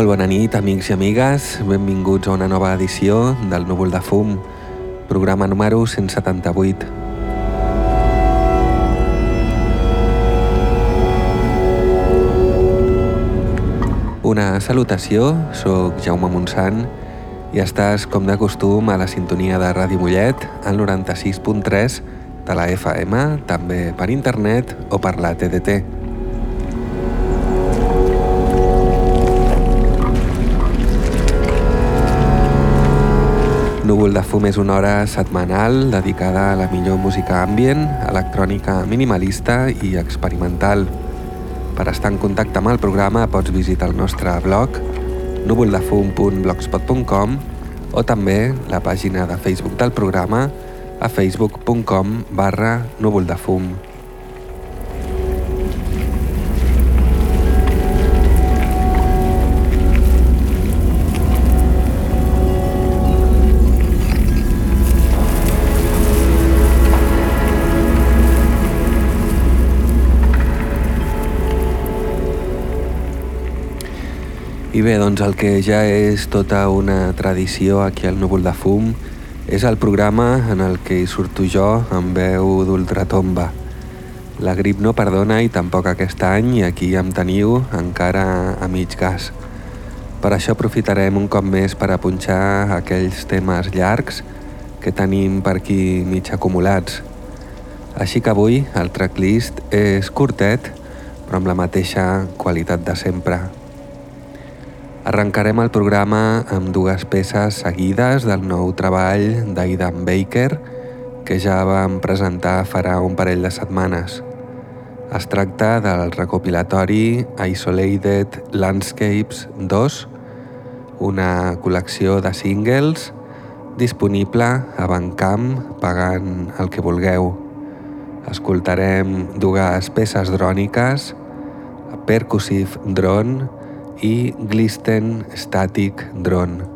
Molt bona nit, amics i amigues. Benvinguts a una nova edició del Núvol de Fum, programa número 178. Una salutació, sóc Jaume Montsant i estàs, com de costum, a la sintonia de Ràdio Mollet, al 96.3 de la FM, també per internet o per la TDT. De fum és una hora setmanal dedicada a la millor música ambient, electrònica minimalista i experimental. Per estar en contacte amb el programa pots visitar el nostre blog núvoldefum.blogspot.com o també la pàgina de Facebook del programa a facebook.com barra núvoldefum.com I bé, doncs el que ja és tota una tradició aquí al Núvol de Fum és el programa en el que hi surto jo amb veu d'ultratomba. La grip no perdona i tampoc aquest any i aquí em teniu encara a mig gas. Per això aprofitarem un cop més per a punxar aquells temes llargs que tenim per aquí mig acumulats. Així que avui el tracklist és curtet però amb la mateixa qualitat de sempre. Arrencarem el programa amb dues peces seguides del nou treball d'Aidan Baker que ja vam presentar farà un parell de setmanes. Es tracta del recopilatori Isolated Landscapes 2, una col·lecció de singles disponible a Bandcamp pagant el que vulgueu. Escoltarem dues peces dròniques, Percussive Drone i Glisten Static Drone.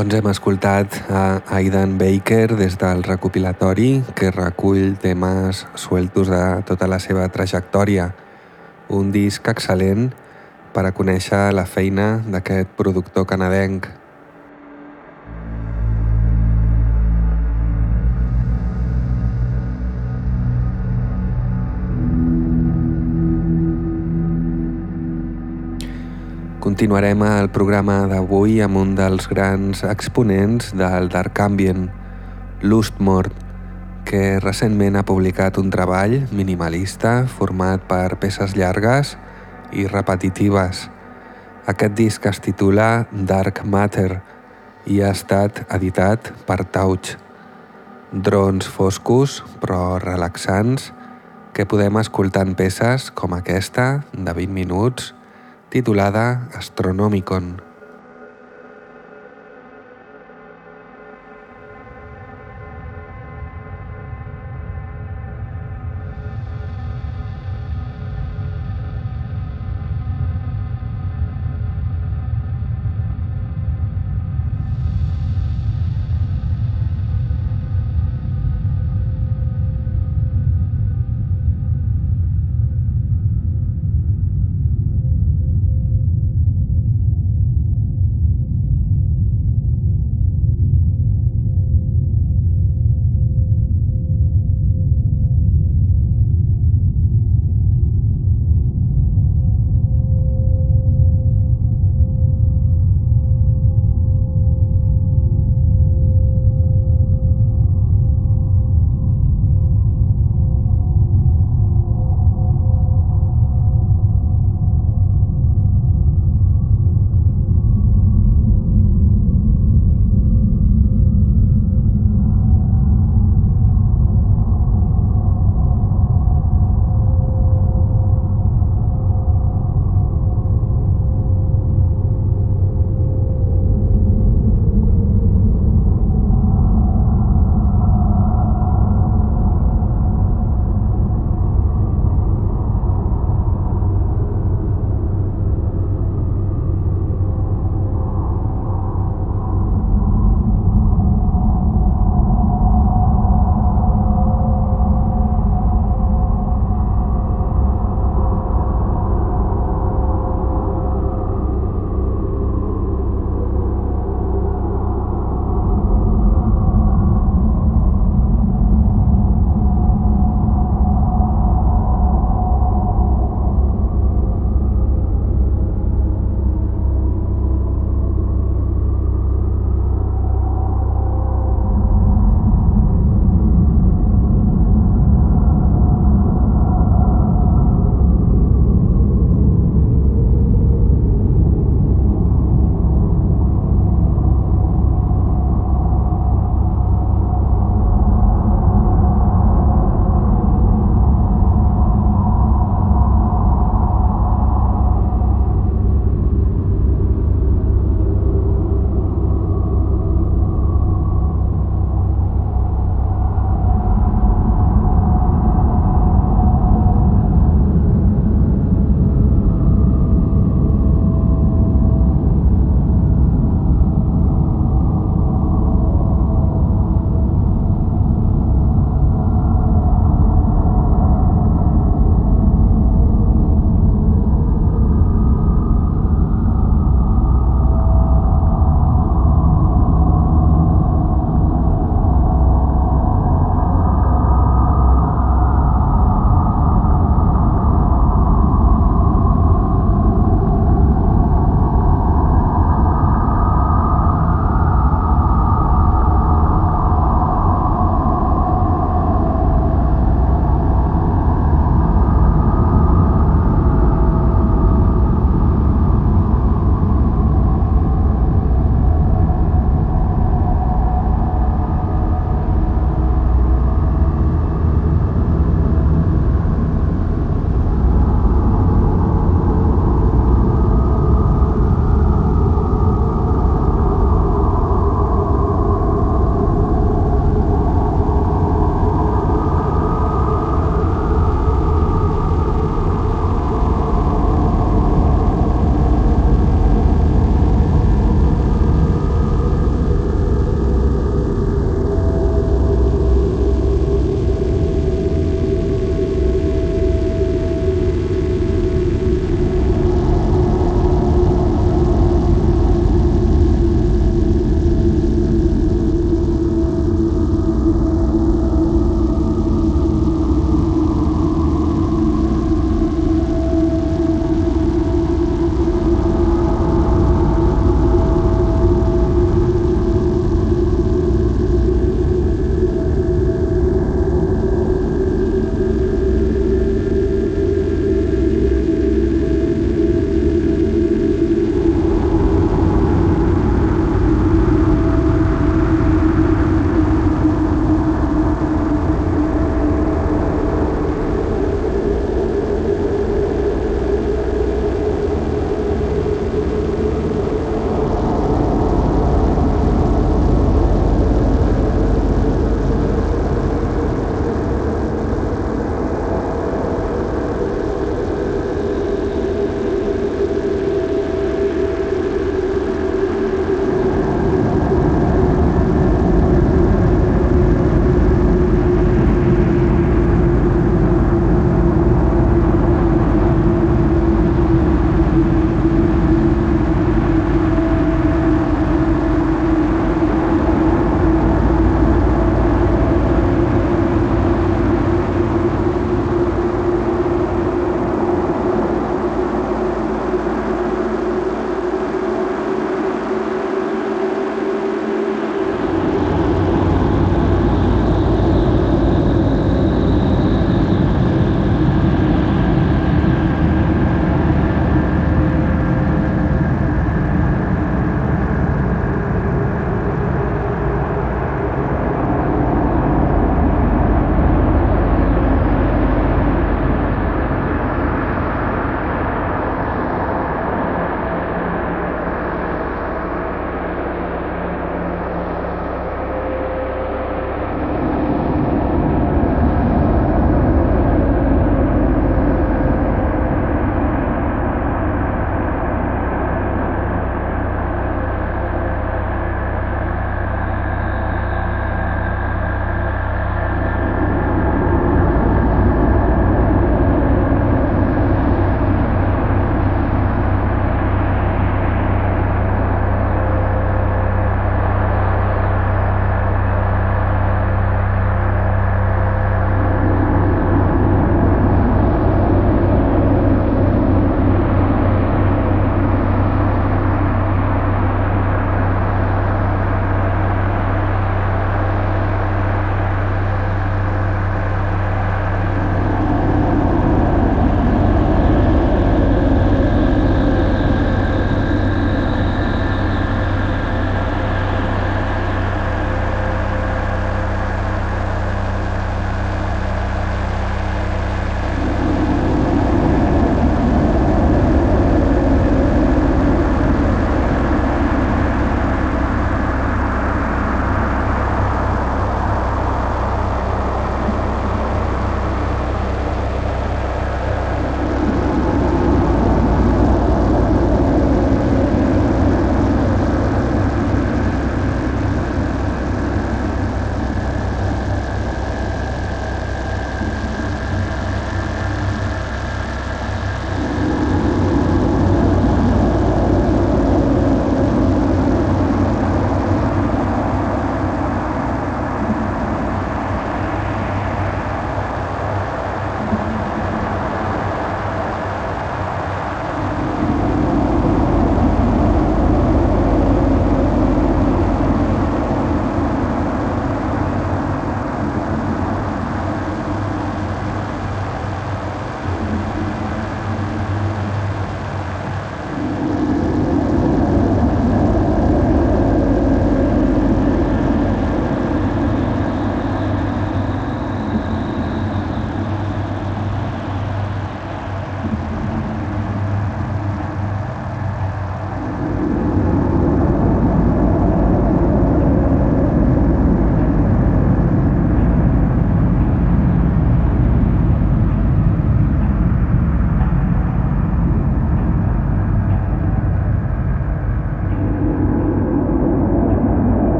Doncs hem escoltat a Aidan Baker des del recopilatori que recull temes sueltos de tota la seva trajectòria. Un disc excel·lent per a conèixer la feina d'aquest productor canadenc. Continuarem el programa d'avui amb un dels grans exponents del Dark Ambient, Lustmord, que recentment ha publicat un treball minimalista format per peces llargues i repetitives. Aquest disc es titula Dark Matter i ha estat editat per Touch. Drons foscos però relaxants que podem escoltar en peces com aquesta de 20 minuts titulada Astronomicon.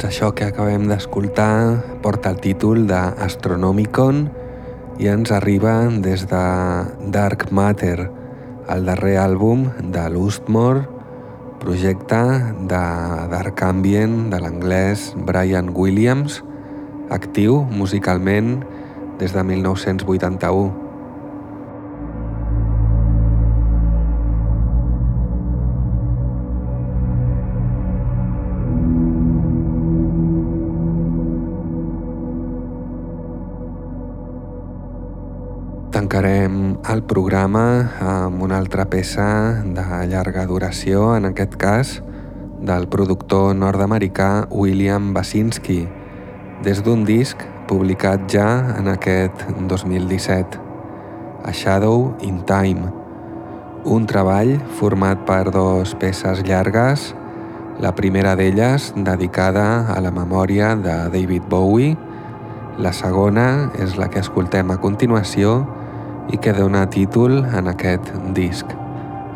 Doncs això que acabem d'escoltar porta el títol d'Astronomicon i ens arriba des de Dark Matter, el darrer àlbum de l'Ustmore, projecte de Dark Ambient de l'anglès Brian Williams, actiu musicalment des de 1981. El programa amb una altra peça de llarga duració, en aquest cas del productor nord-americà William Basinski, des d'un disc publicat ja en aquest 2017, A Shadow in Time, un treball format per dos peces llargues, la primera d'elles dedicada a la memòria de David Bowie, la segona és la que escoltem a continuació i que dona títol en aquest disc,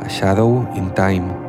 A Shadow in Time.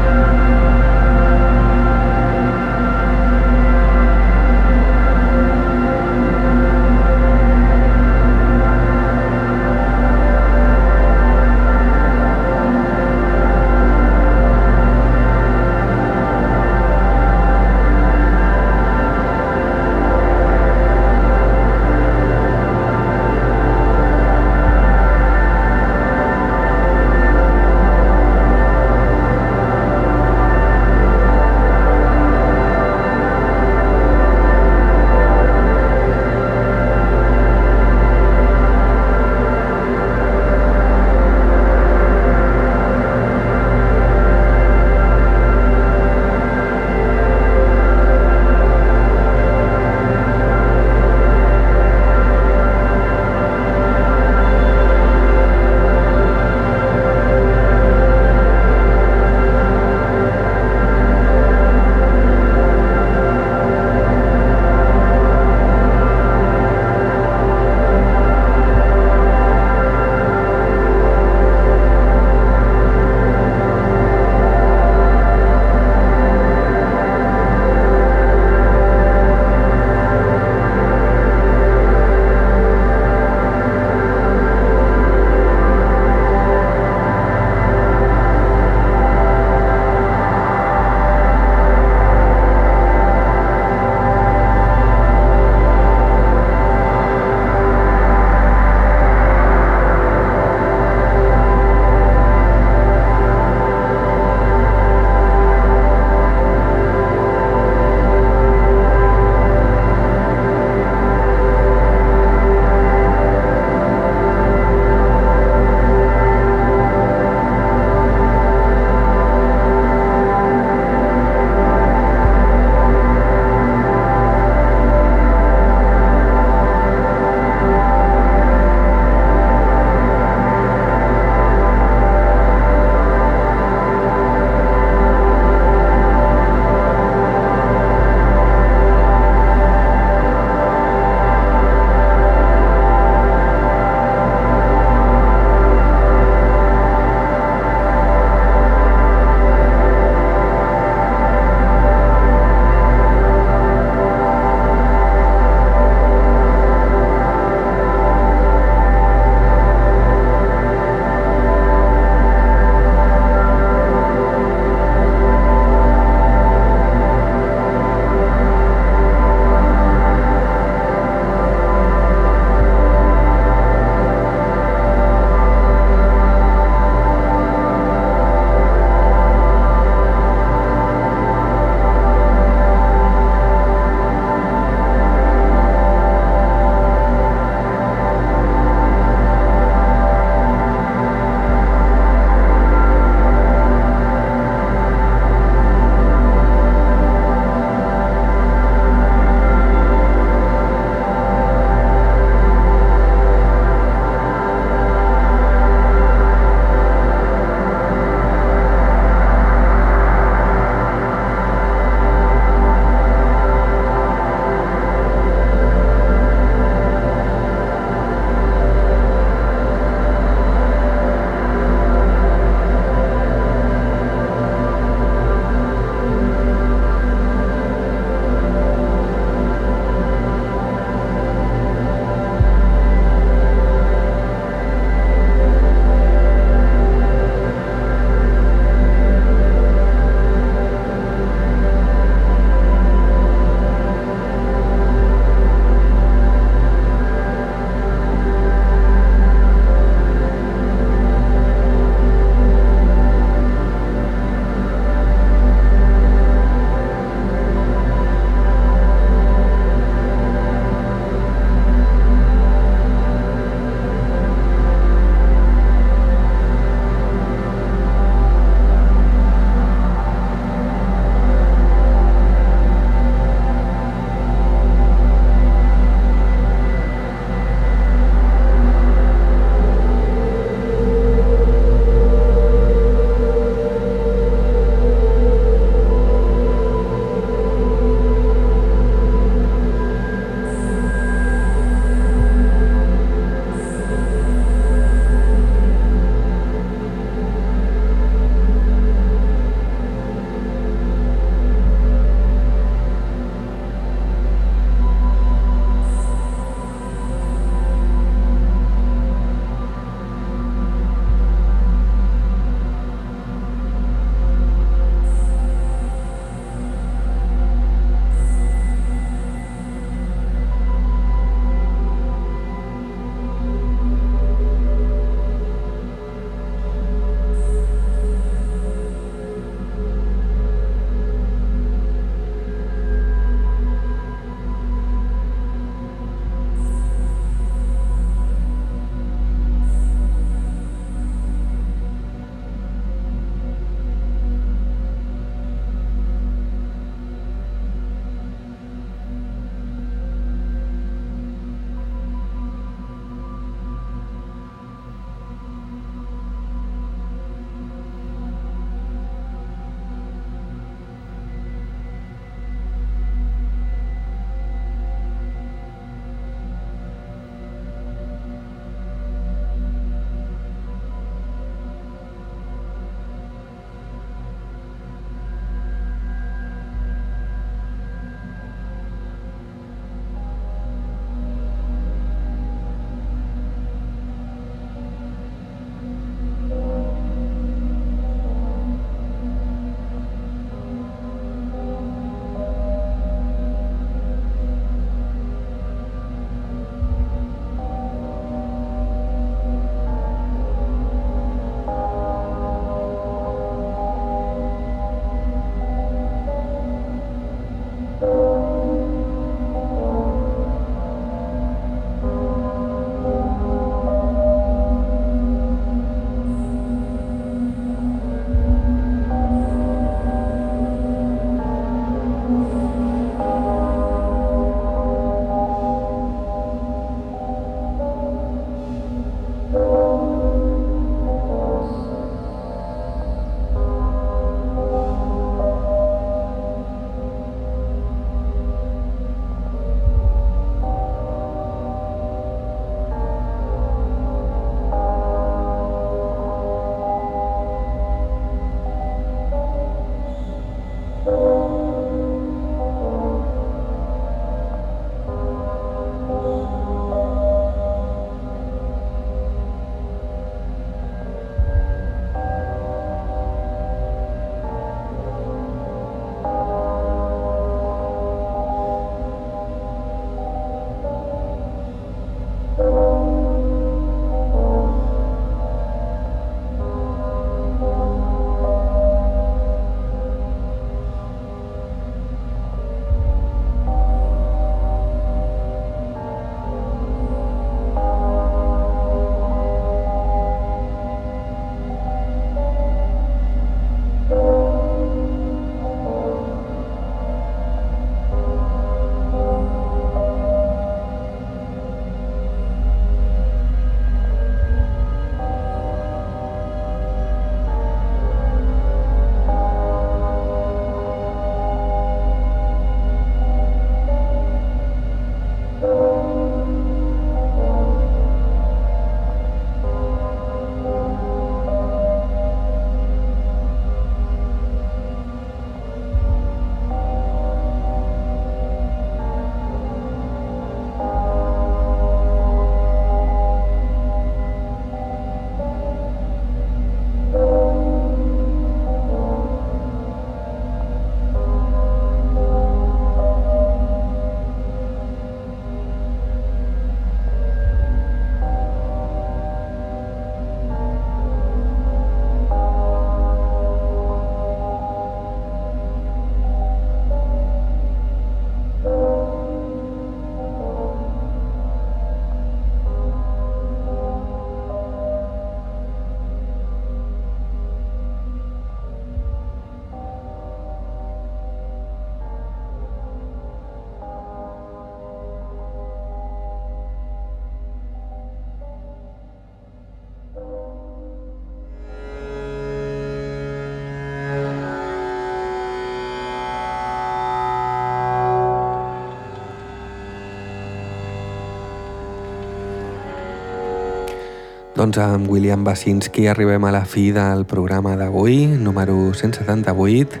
Doncs amb William Basinski arribem a la fi del programa d'avui, número 178,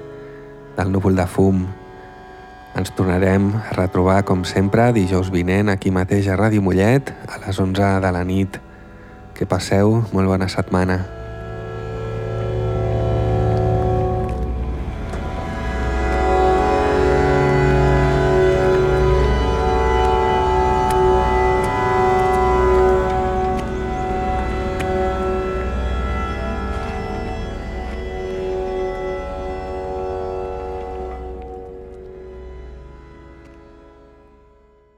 del núvol de fum. Ens tornarem a retrobar, com sempre, dijous vinent aquí mateix a Ràdio Mollet, a les 11 de la nit. Que passeu molt bona setmana.